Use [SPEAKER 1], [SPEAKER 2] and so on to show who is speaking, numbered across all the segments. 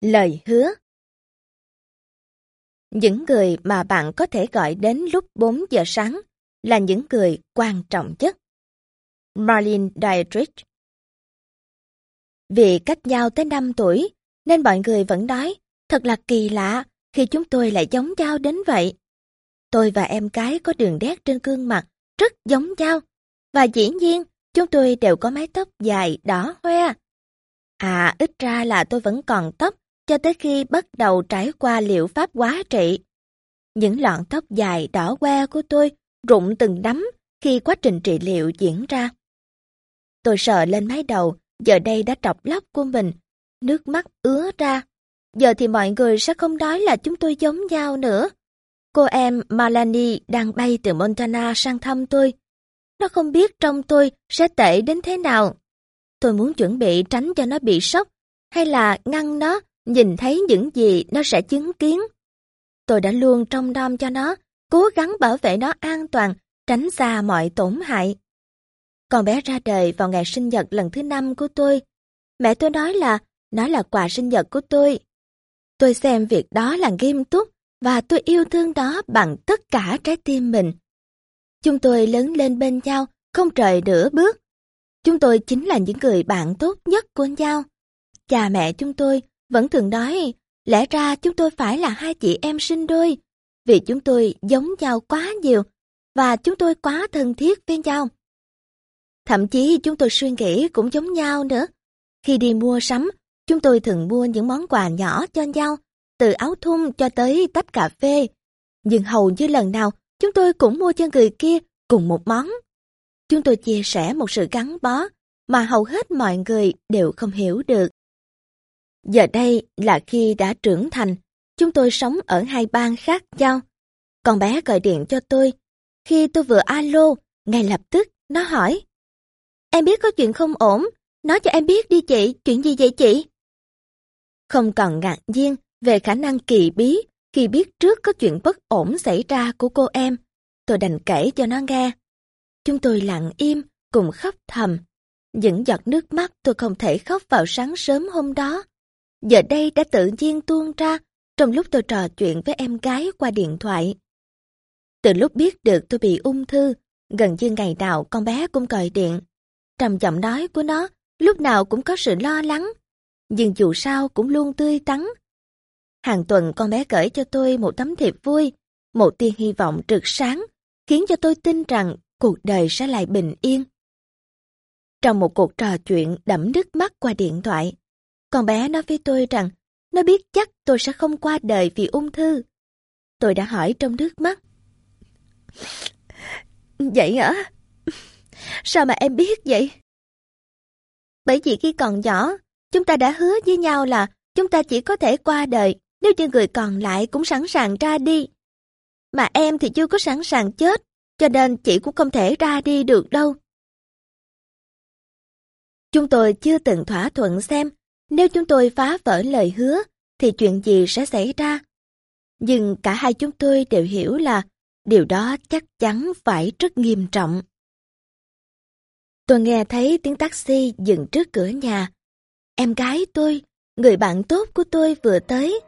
[SPEAKER 1] Lời hứa Những người mà bạn có thể gọi đến lúc 4 giờ sáng là những người quan trọng nhất. Marlene Dietrich Vì cách nhau tới 5 tuổi, nên mọi người vẫn nói, thật là kỳ lạ khi chúng tôi lại giống nhau đến vậy. Tôi và em gái có đường nét trên gương mặt rất giống nhau, và dĩ nhiên chúng tôi đều có mái tóc dài đỏ hoe. À, ít ra là tôi vẫn còn tóc cho tới khi bắt đầu trải qua liệu pháp quá trị. Những lọn tóc dài đỏ que của tôi rụng từng đấm khi quá trình trị liệu diễn ra. Tôi sợ lên mái đầu, giờ đây đã trọc lóc của mình, nước mắt ứa ra. Giờ thì mọi người sẽ không nói là chúng tôi giống nhau nữa. Cô em Malani đang bay từ Montana sang thăm tôi. Nó không biết trong tôi sẽ tệ đến thế nào. Tôi muốn chuẩn bị tránh cho nó bị sốc, hay là ngăn nó nhìn thấy những gì nó sẽ chứng kiến. Tôi đã luôn trông nom cho nó, cố gắng bảo vệ nó an toàn, tránh xa mọi tổn hại. Con bé ra đời vào ngày sinh nhật lần thứ năm của tôi. Mẹ tôi nói là nó là quà sinh nhật của tôi. Tôi xem việc đó là nghiêm túc và tôi yêu thương đó bằng tất cả trái tim mình. Chúng tôi lớn lên bên nhau, không rời nửa bước. Chúng tôi chính là những người bạn tốt nhất của nhau. Cha mẹ chúng tôi vẫn thường nói, lẽ ra chúng tôi phải là hai chị em sinh đôi, vì chúng tôi giống nhau quá nhiều và chúng tôi quá thân thiết với nhau. Thậm chí chúng tôi suy nghĩ cũng giống nhau nữa. Khi đi mua sắm, chúng tôi thường mua những món quà nhỏ cho nhau, từ áo thun cho tới tách cà phê. Nhưng hầu như lần nào, chúng tôi cũng mua cho người kia cùng một món. Chúng tôi chia sẻ một sự gắn bó mà hầu hết mọi người đều không hiểu được. Giờ đây là khi đã trưởng thành, chúng tôi sống ở hai bang khác nhau. Con bé gọi điện cho tôi. Khi tôi vừa alo, ngay lập tức nó hỏi. Em biết có chuyện không ổn, nói cho em biết đi chị, chuyện gì vậy chị? Không còn ngạc nhiên về khả năng kỳ bí khi biết trước có chuyện bất ổn xảy ra của cô em. Tôi đành kể cho nó nghe. Chúng tôi lặng im, cùng khóc thầm. Những giọt nước mắt tôi không thể khóc vào sáng sớm hôm đó. Giờ đây đã tự nhiên tuôn ra trong lúc tôi trò chuyện với em gái qua điện thoại. Từ lúc biết được tôi bị ung thư, gần như ngày nào con bé cũng gọi điện. Trầm giọng nói của nó lúc nào cũng có sự lo lắng, nhưng dù sao cũng luôn tươi tắn. Hàng tuần con bé gửi cho tôi một tấm thiệp vui, một tia hy vọng rực sáng, khiến cho tôi tin rằng cuộc đời sẽ lại bình yên. Trong một cuộc trò chuyện đẫm nước mắt qua điện thoại, con bé nói với tôi rằng nó biết chắc tôi sẽ không qua đời vì ung thư. Tôi đã hỏi trong nước mắt. Vậy hả? Sao mà em biết vậy? Bởi vì khi còn nhỏ, chúng ta đã hứa với nhau là chúng ta chỉ có thể qua đời nếu như người còn lại cũng sẵn sàng ra đi. Mà em thì chưa có sẵn sàng chết, cho nên chị cũng không thể ra đi được đâu. Chúng tôi chưa từng thỏa thuận xem nếu chúng tôi phá vỡ lời hứa thì chuyện gì sẽ xảy ra. Nhưng cả hai chúng tôi đều hiểu là điều đó chắc chắn phải rất nghiêm trọng. Tôi nghe thấy tiếng taxi dừng trước cửa nhà. Em gái tôi, người bạn tốt của tôi vừa tới.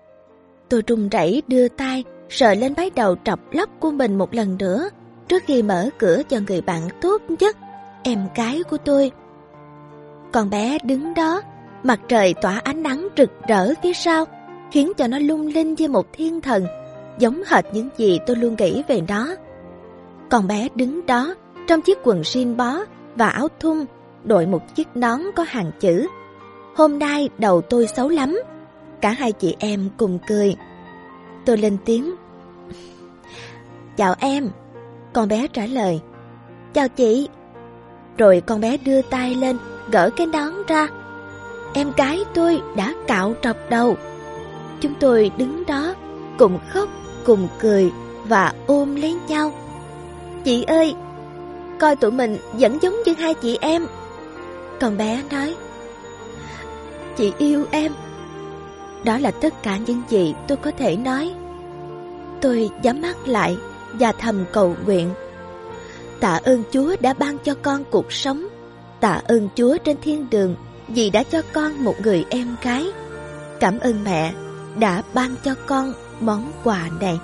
[SPEAKER 1] Tôi run rẩy đưa tay sờ lên mái đầu trọc lóc của mình một lần nữa trước khi mở cửa cho người bạn tốt nhất, em gái của tôi. Con bé đứng đó, mặt trời tỏa ánh nắng rực rỡ phía sau, khiến cho nó lung linh như một thiên thần, giống hệt những gì tôi luôn nghĩ về nó. Con bé đứng đó trong chiếc quần jean bó và áo thun, đội một chiếc nón có hàng chữ. Hôm nay đầu tôi xấu lắm. Cả hai chị em cùng cười. Tôi lên tiếng. Chào em. Con bé trả lời. Chào chị. Rồi con bé đưa tay lên, gỡ cái nón ra. Em gái tôi đã cạo trọc đầu. Chúng tôi đứng đó, cùng khóc, cùng cười và ôm lấy nhau. Chị ơi, coi tụi mình vẫn giống như hai chị em. Còn bé nói, chị yêu em. Đó là tất cả những gì tôi có thể nói. Tôi nhắm mắt lại và thầm cầu nguyện. Tạ ơn Chúa đã ban cho con cuộc sống. Tạ ơn Chúa trên thiên đường vì đã cho con một người em gái. Cảm ơn mẹ đã ban cho con món quà này.